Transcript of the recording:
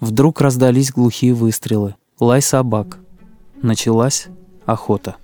Вдруг раздались глухие выстрелы, лай собак. Началась охота.